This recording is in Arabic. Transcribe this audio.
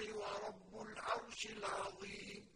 الله ورب العرش العظيم